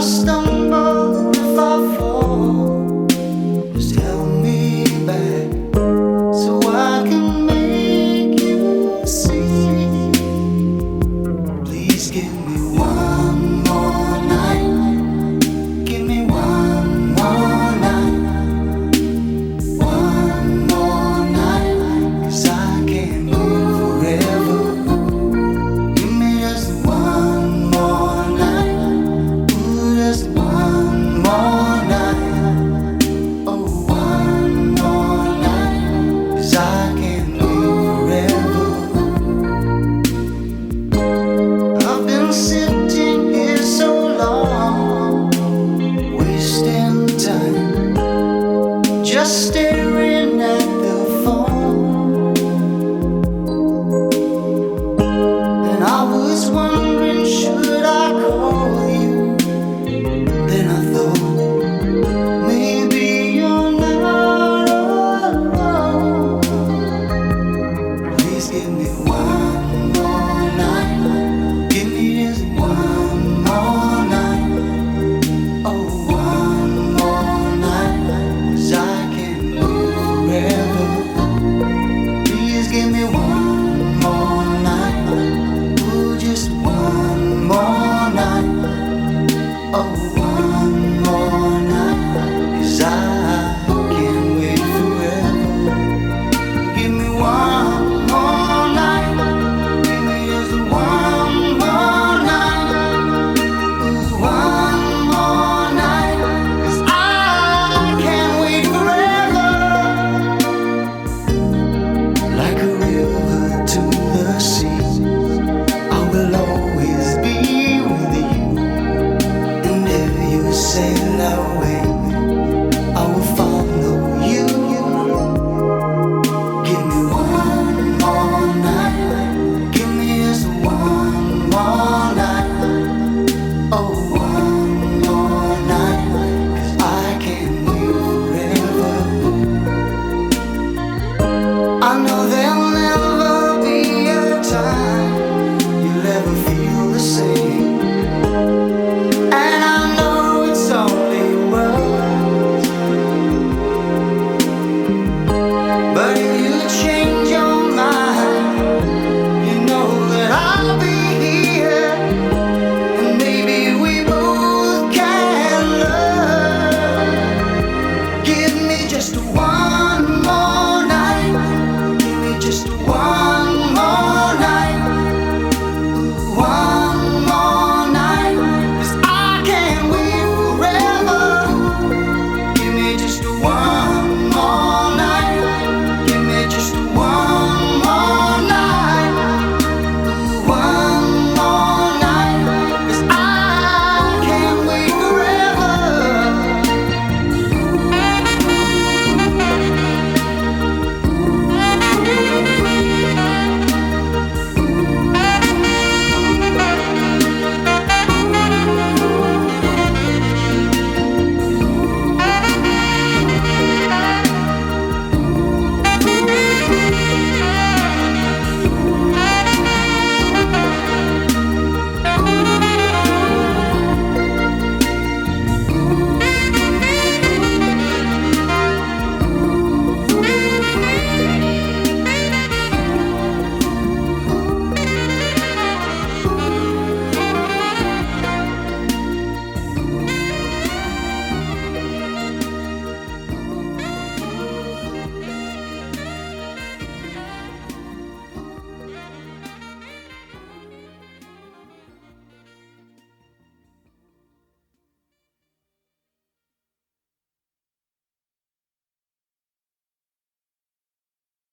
Stop.